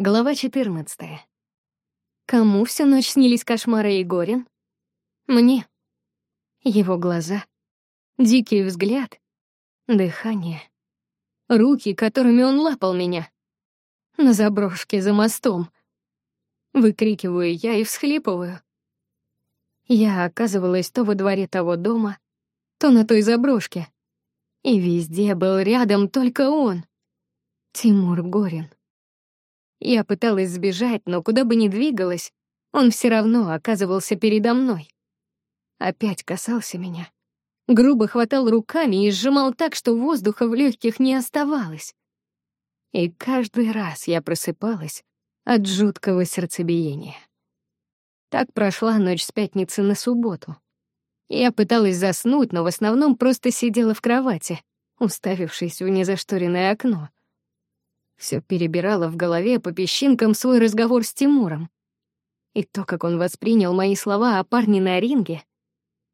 Глава 14. Кому всю ночь снились кошмары Егорин? Мне. Его глаза, дикий взгляд, дыхание, руки, которыми он лапал меня. На заброшке за мостом. Выкрикиваю я и всхлипываю. Я оказывалась то во дворе того дома, то на той заброшке. И везде был рядом только он. Тимур Горин. Я пыталась сбежать, но куда бы ни двигалась, он все равно оказывался передо мной. Опять касался меня. Грубо хватал руками и сжимал так, что воздуха в легких не оставалось. И каждый раз я просыпалась от жуткого сердцебиения. Так прошла ночь с пятницы на субботу. Я пыталась заснуть, но в основном просто сидела в кровати, уставившись в незашторенное окно. Все перебирала в голове по песчинкам свой разговор с Тимуром. И то, как он воспринял мои слова о парне на ринге,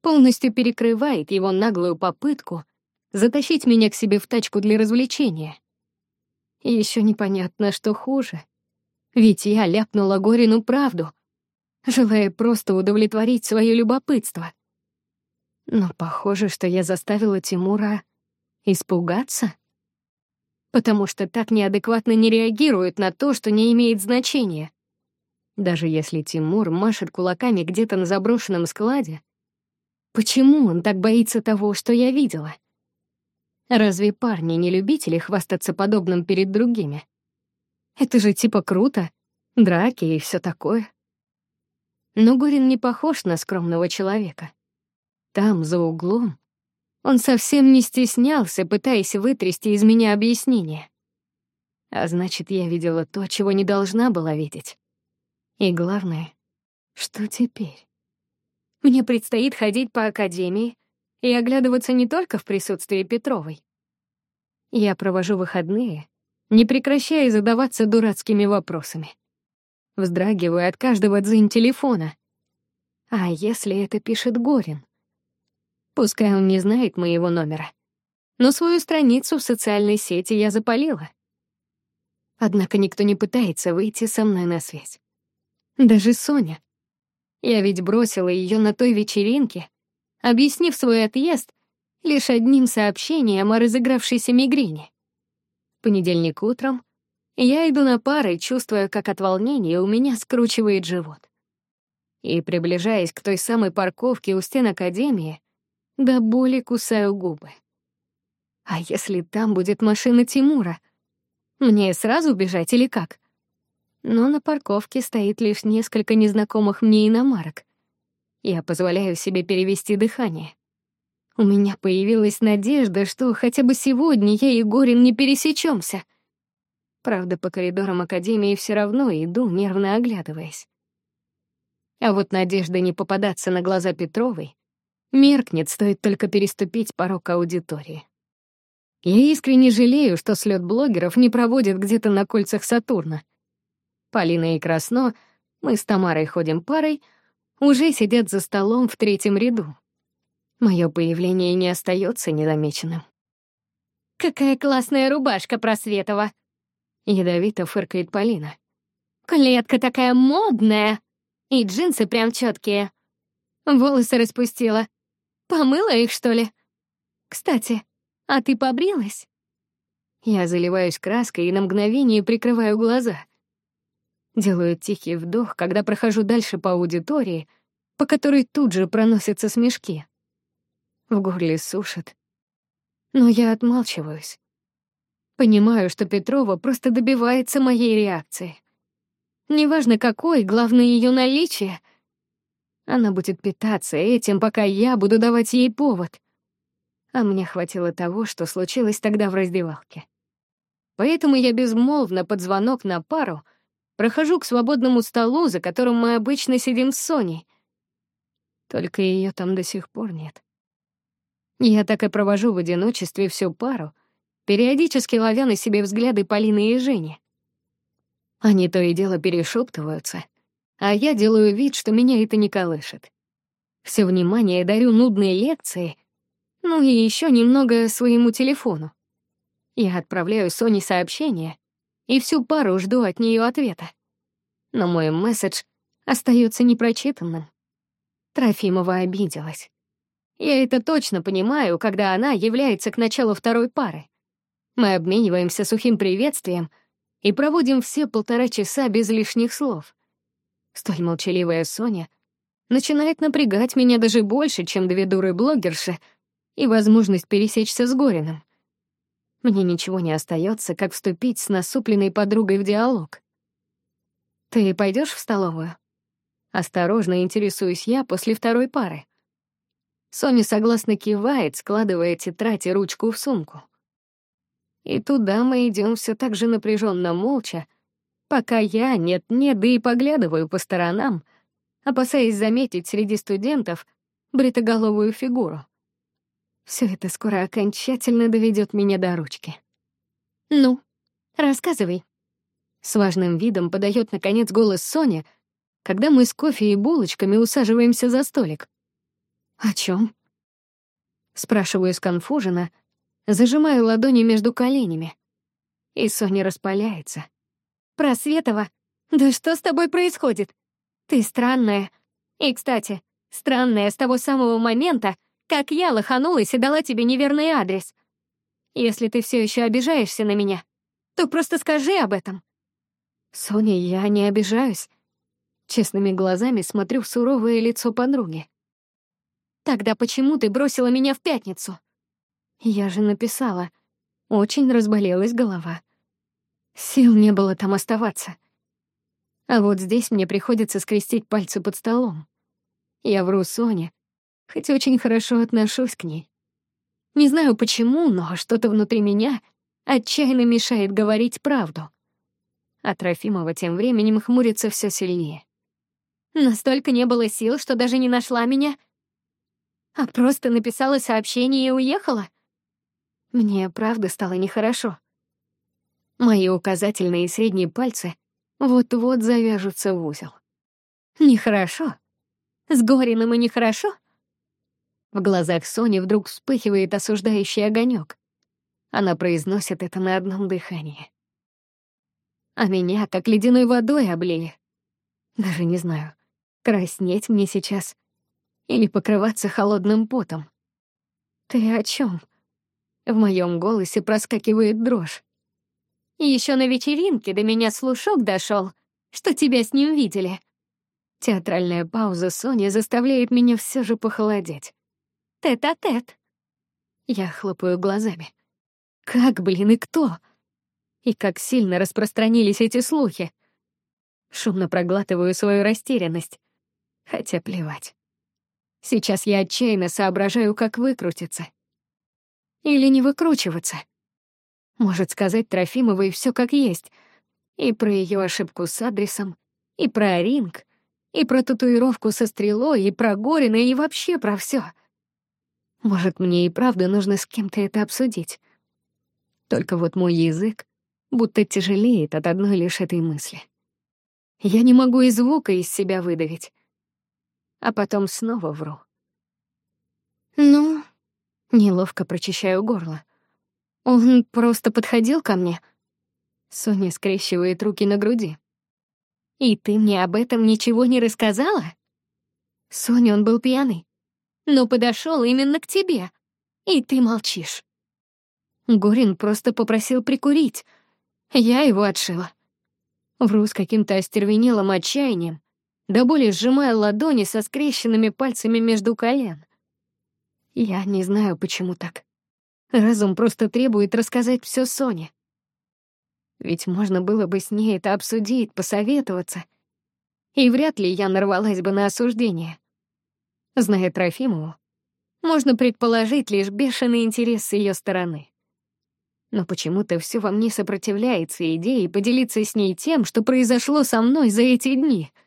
полностью перекрывает его наглую попытку затащить меня к себе в тачку для развлечения. И еще непонятно, что хуже. Ведь я ляпнула Горину правду, желая просто удовлетворить свое любопытство. Но похоже, что я заставила Тимура испугаться потому что так неадекватно не реагирует на то, что не имеет значения. Даже если Тимур машет кулаками где-то на заброшенном складе, почему он так боится того, что я видела? Разве парни не любители хвастаться подобным перед другими? Это же типа круто, драки и все такое. Но Горин не похож на скромного человека. Там, за углом, он совсем не стеснялся, пытаясь вытрясти из меня объяснение. А значит, я видела то, чего не должна была видеть. И главное, что теперь? Мне предстоит ходить по академии и оглядываться не только в присутствии Петровой. Я провожу выходные, не прекращая задаваться дурацкими вопросами. Вздрагиваю от каждого дзынь телефона. А если это пишет Горин? Пускай он не знает моего номера. Но свою страницу в социальной сети я запалила. Однако никто не пытается выйти со мной на связь. Даже Соня. Я ведь бросила ее на той вечеринке, объяснив свой отъезд лишь одним сообщением о разыгравшейся мигрени. Понедельник утром я иду на пары, чувствуя, как от волнения у меня скручивает живот. И, приближаясь к той самой парковке у стен Академии, до боли кусаю губы. А если там будет машина Тимура? Мне сразу бежать или как? Но на парковке стоит лишь несколько незнакомых мне иномарок. Я позволяю себе перевести дыхание. У меня появилась надежда, что хотя бы сегодня я и Горин не пересечемся. Правда, по коридорам Академии все равно иду, нервно оглядываясь. А вот надежда не попадаться на глаза Петровой меркнет, стоит только переступить порог аудитории. Я искренне жалею, что слет блогеров не проводят где-то на кольцах Сатурна. Полина и Красно, мы с Тамарой ходим парой, уже сидят за столом в третьем ряду. Мое появление не остается незамеченным. «Какая классная рубашка Просветова!» Ядовито фыркает Полина. «Клетка такая модная! И джинсы прям четкие. Волосы распустила. Помыла их, что ли? Кстати, а ты побрилась? Я заливаюсь краской и на мгновение прикрываю глаза. Делаю тихий вдох, когда прохожу дальше по аудитории, по которой тут же проносятся смешки. В горле сушит. Но я отмалчиваюсь. Понимаю, что Петрова просто добивается моей реакции. Неважно какой, главное ее наличие — она будет питаться этим, пока я буду давать ей повод. А мне хватило того, что случилось тогда в раздевалке. Поэтому я безмолвно под звонок на пару прохожу к свободному столу, за которым мы обычно сидим с Соней. Только ее там до сих пор нет. Я так и провожу в одиночестве всю пару, периодически ловя на себе взгляды Полины и Жени. Они то и дело перешептываются, а я делаю вид, что меня это не колышет. Все внимание дарю нудные лекции, ну и еще немного своему телефону. Я отправляю Соне сообщение, и всю пару жду от нее ответа. Но мой месседж остается непрочитанным. Трофимова обиделась. Я это точно понимаю, когда она является к началу второй пары. Мы обмениваемся сухим приветствием и проводим все полтора часа без лишних слов. Столь молчаливая Соня начинает напрягать меня даже больше, чем две дуры-блогерши и возможность пересечься с Гориным. Мне ничего не остается, как вступить с насупленной подругой в диалог. «Ты пойдешь в столовую?» Осторожно интересуюсь я после второй пары. Соня согласно кивает, складывая тетрадь и ручку в сумку. И туда мы идем все так же напряженно молча, пока я нет-нет, да и поглядываю по сторонам, опасаясь заметить среди студентов бритоголовую фигуру. Все это скоро окончательно доведет меня до ручки. «Ну, рассказывай». С важным видом подает наконец голос Соня, когда мы с кофе и булочками усаживаемся за столик. «О чем? Спрашиваю сконфуженно, зажимаю ладони между коленями. И Соня распаляется. «Про Светова? Да что с тобой происходит? Ты странная. И, кстати, странная с того самого момента, как я лоханулась и дала тебе неверный адрес. Если ты все еще обижаешься на меня, то просто скажи об этом». «Соня, я не обижаюсь». Честными глазами смотрю в суровое лицо подруги. Тогда почему ты бросила меня в пятницу? Я же написала. Очень разболелась голова. Сил не было там оставаться. А вот здесь мне приходится скрестить пальцы под столом. Я вру Соне, хоть очень хорошо отношусь к ней. Не знаю почему, но что-то внутри меня отчаянно мешает говорить правду. А Трофимова тем временем хмурится все сильнее. Настолько не было сил, что даже не нашла меня а просто написала сообщение и уехала? Мне правда стало нехорошо. Мои указательные и средние пальцы вот-вот завяжутся в узел. Нехорошо? С Гориным и нехорошо? В глазах Сони вдруг вспыхивает осуждающий огонек. Она произносит это на одном дыхании. А меня как ледяной водой облили. Даже не знаю, краснеть мне сейчас или покрываться холодным потом. «Ты о чем? В моем голосе проскакивает дрожь. Еще на вечеринке до меня слушок дошел, что тебя с ним видели. Театральная пауза Сони заставляет меня все же похолодеть. Тет-а-тет. Я хлопаю глазами. Как, блин, и кто? И как сильно распространились эти слухи. Шумно проглатываю свою растерянность. Хотя плевать. Сейчас я отчаянно соображаю, как выкрутиться. Или не выкручиваться. Может сказать Трофимовой все как есть. И про ее ошибку с адресом, и про ринг, и про татуировку со стрелой, и про Горина, и вообще про все. Может, мне и правда нужно с кем-то это обсудить. Только вот мой язык будто тяжелеет от одной лишь этой мысли. Я не могу и звука из себя выдавить а потом снова вру. «Ну...» — неловко прочищаю горло. «Он просто подходил ко мне». Соня скрещивает руки на груди. «И ты мне об этом ничего не рассказала?» «Соня, он был пьяный, но подошел именно к тебе, и ты молчишь». Горин просто попросил прикурить. Я его отшила. Вру с каким-то остервенелым отчаянием, до боли сжимая ладони со скрещенными пальцами между колен. Я не знаю, почему так. Разум просто требует рассказать все Соне. Ведь можно было бы с ней это обсудить, посоветоваться. И вряд ли я нарвалась бы на осуждение. Зная Трофимову, можно предположить лишь бешеный интерес с ее стороны. Но почему-то все во мне сопротивляется идее поделиться с ней тем, что произошло со мной за эти дни —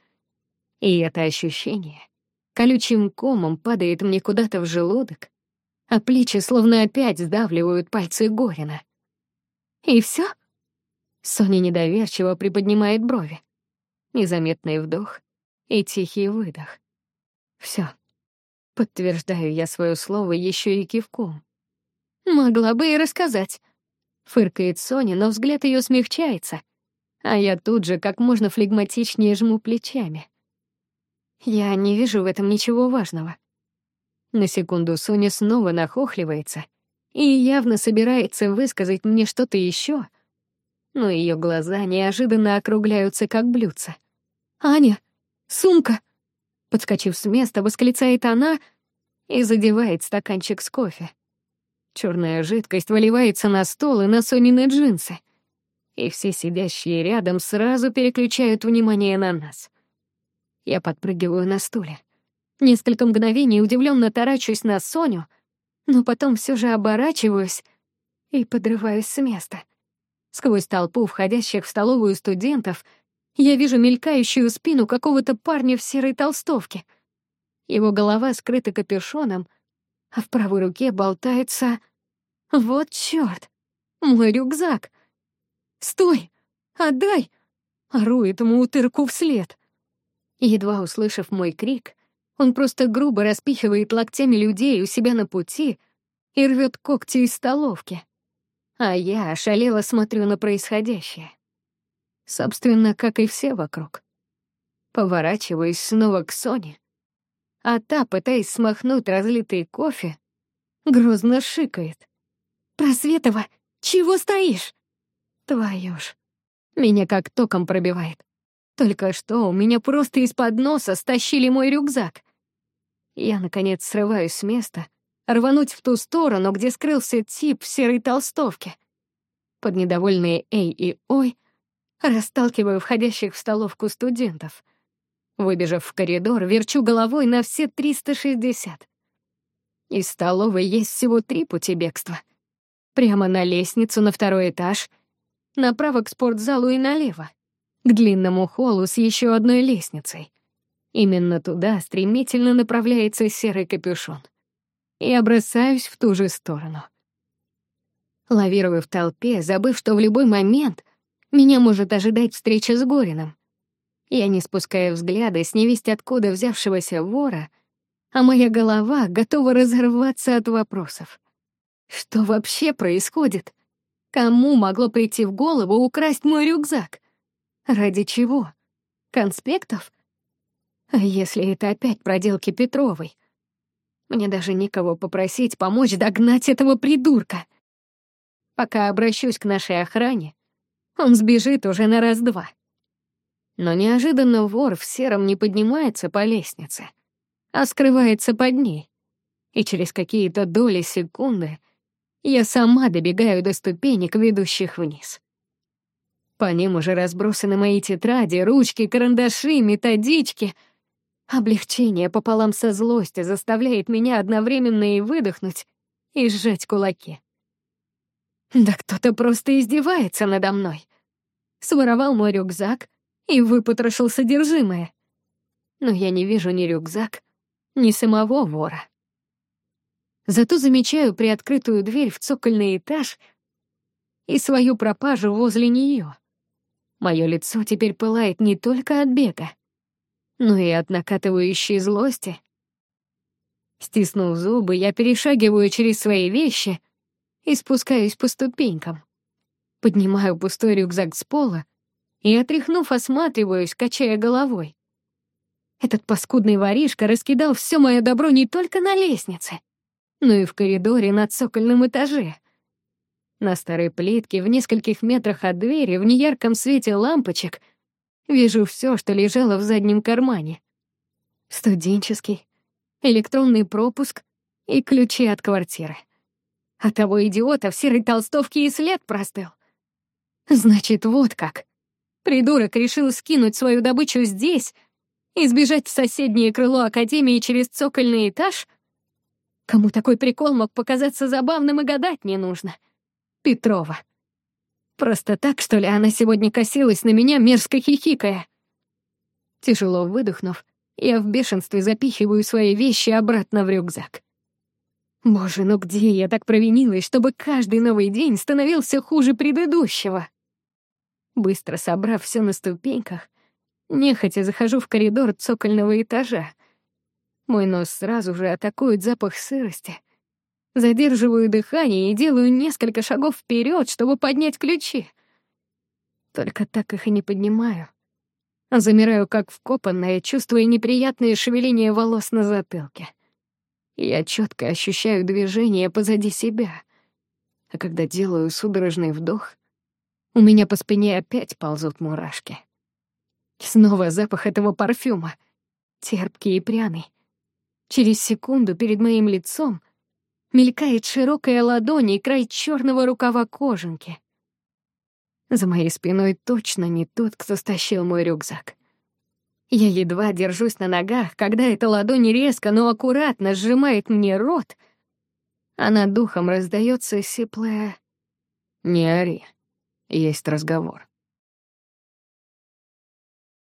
и это ощущение колючим комом падает мне куда-то в желудок, а плечи словно опять сдавливают пальцы Горина. И все? Соня недоверчиво приподнимает брови. Незаметный вдох и тихий выдох. Все. Подтверждаю я свое слово еще и кивком. Могла бы и рассказать. Фыркает Соня, но взгляд ее смягчается, а я тут же как можно флегматичнее жму плечами. Я не вижу в этом ничего важного. На секунду Соня снова нахохливается и явно собирается высказать мне что-то еще, но ее глаза неожиданно округляются, как блюдца. «Аня, сумка!» Подскочив с места, восклицает она и задевает стаканчик с кофе. Черная жидкость выливается на стол и на Сонины джинсы. И все сидящие рядом сразу переключают внимание на нас. Я подпрыгиваю на стуле. Несколько мгновений удивленно таращусь на Соню, но потом все же оборачиваюсь и подрываюсь с места. Сквозь толпу входящих в столовую студентов я вижу мелькающую спину какого-то парня в серой толстовке. Его голова скрыта капюшоном, а в правой руке болтается... Вот чёрт! Мой рюкзак! Стой! Отдай! Ору этому утырку вслед. Едва услышав мой крик, он просто грубо распихивает локтями людей у себя на пути и рвет когти из столовки. А я ошалело смотрю на происходящее. Собственно, как и все вокруг. Поворачиваюсь снова к Соне, а та, пытаясь смахнуть разлитый кофе, грозно шикает. «Просветова, чего стоишь?» Твою ж. Меня как током пробивает. Только что у меня просто из-под носа стащили мой рюкзак. Я, наконец, срываюсь с места, рвануть в ту сторону, где скрылся тип в серой толстовке. Под недовольные «эй» и «ой» расталкиваю входящих в столовку студентов — Выбежав в коридор, верчу головой на все 360. Из столовой есть всего три пути бегства. Прямо на лестницу на второй этаж, направо к спортзалу и налево, к длинному холлу с еще одной лестницей. Именно туда стремительно направляется серый капюшон. Я бросаюсь в ту же сторону. Лавирую в толпе, забыв, что в любой момент меня может ожидать встреча с Горином. Я не спускаю взгляда с невесть откуда взявшегося вора, а моя голова готова разорваться от вопросов. Что вообще происходит? Кому могло прийти в голову украсть мой рюкзак? Ради чего? Конспектов? А если это опять проделки Петровой? Мне даже никого попросить помочь догнать этого придурка. Пока обращусь к нашей охране, он сбежит уже на раз-два. Но неожиданно вор в сером не поднимается по лестнице, а скрывается под ней. И через какие-то доли секунды я сама добегаю до ступенек, ведущих вниз. По ним уже разбросаны мои тетради, ручки, карандаши, методички. Облегчение пополам со злостью заставляет меня одновременно и выдохнуть, и сжать кулаки. Да кто-то просто издевается надо мной. Своровал мой рюкзак, и выпотрошил содержимое. Но я не вижу ни рюкзак, ни самого вора. Зато замечаю приоткрытую дверь в цокольный этаж и свою пропажу возле нее. Мое лицо теперь пылает не только от бега, но и от накатывающей злости. Стиснув зубы, я перешагиваю через свои вещи и спускаюсь по ступенькам. Поднимаю пустой рюкзак с пола и, отряхнув, осматриваюсь, качая головой. Этот паскудный воришка раскидал все мое добро не только на лестнице, но и в коридоре на цокольном этаже. На старой плитке, в нескольких метрах от двери, в неярком свете лампочек, вижу все, что лежало в заднем кармане. Студенческий, электронный пропуск и ключи от квартиры. А того идиота в серой толстовке и след простыл. Значит, вот как. Придурок решил скинуть свою добычу здесь и сбежать в соседнее крыло Академии через цокольный этаж? Кому такой прикол мог показаться забавным и гадать не нужно? Петрова. Просто так, что ли, она сегодня косилась на меня, мерзко хихикая? Тяжело выдохнув, я в бешенстве запихиваю свои вещи обратно в рюкзак. Боже, ну где я так провинилась, чтобы каждый новый день становился хуже предыдущего? Быстро собрав все на ступеньках, нехотя захожу в коридор цокольного этажа. Мой нос сразу же атакует запах сырости, Задерживаю дыхание и делаю несколько шагов вперед, чтобы поднять ключи. Только так их и не поднимаю. Замираю, как вкопанная, чувствуя неприятное шевеление волос на затылке. Я четко ощущаю движение позади себя. А когда делаю судорожный вдох, у меня по спине опять ползут мурашки. Снова запах этого парфюма, терпкий и пряный. Через секунду перед моим лицом мелькает широкая ладонь и край черного рукава кожанки. За моей спиной точно не тот, кто стащил мой рюкзак. Я едва держусь на ногах, когда эта ладонь резко, но аккуратно сжимает мне рот, а над духом раздается сиплое «Не ори, есть разговор».